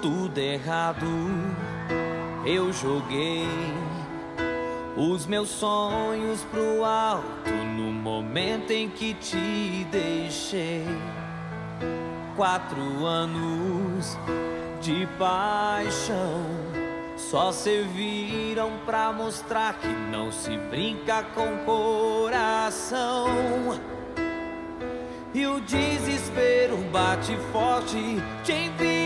Tudo errado eu joguei os meus sonhos pro alto no momento em que te deixei. Quatro anos de paixão só serviram pra mostrar que não se brinca com coração. E o desespero bate forte. Te envio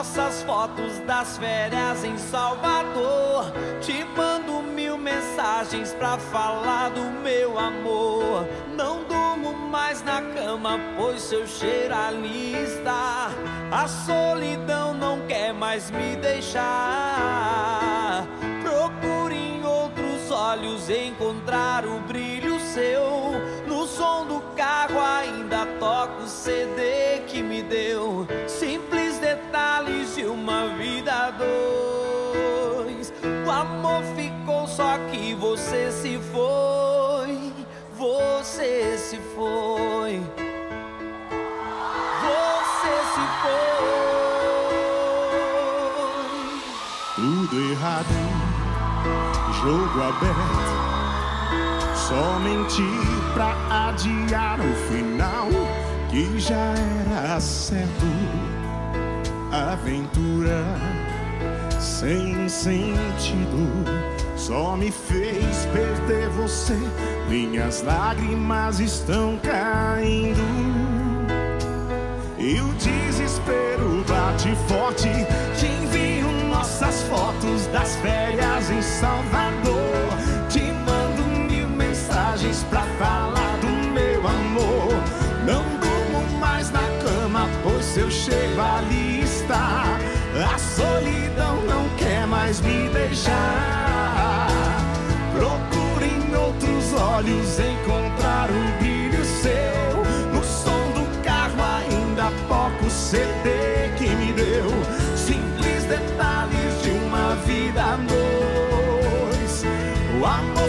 nossas fotos das férias em Salvador. Te mando mil mensagens pra falar do meu amor. Não durmo mais na cama, pois seu cheiro ali está. A solidão não quer mais me deixar. Procure em outros olhos encontrar o brilho seu. No som do carro ainda toco o CD que me deu. Vida dois. O amor ficou só que você se foi. Você se foi. Você se foi. Tudo errado, jogo aberto. Só mentir pra adiar o final que já era certo. Aventura sem sentido só me fez perder você. Minhas lágrimas estão caindo. E o desespero bate forte. Te envio nossas fotos das férias em Salvador. Te mando mil mensagens pra falar do meu amor. Não durmo mais na cama, pois seu cheiro ali deixar. Procure em outros olhos encontrar o brilho seu. No som do carro ainda pouco CD que me deu. Simples detalhes de uma vida a dois. O amor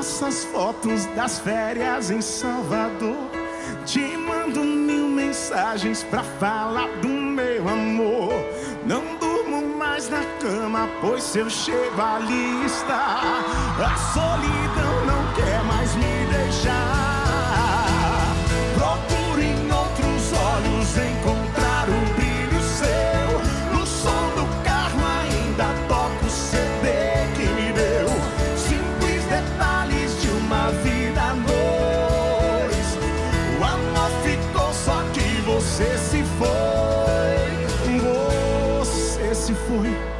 nossas fotos das férias em Salvador. Te mando mil mensagens pra falar do meu amor. Não durmo mais na cama, pois seu cheiro ali está. A solidão se foi.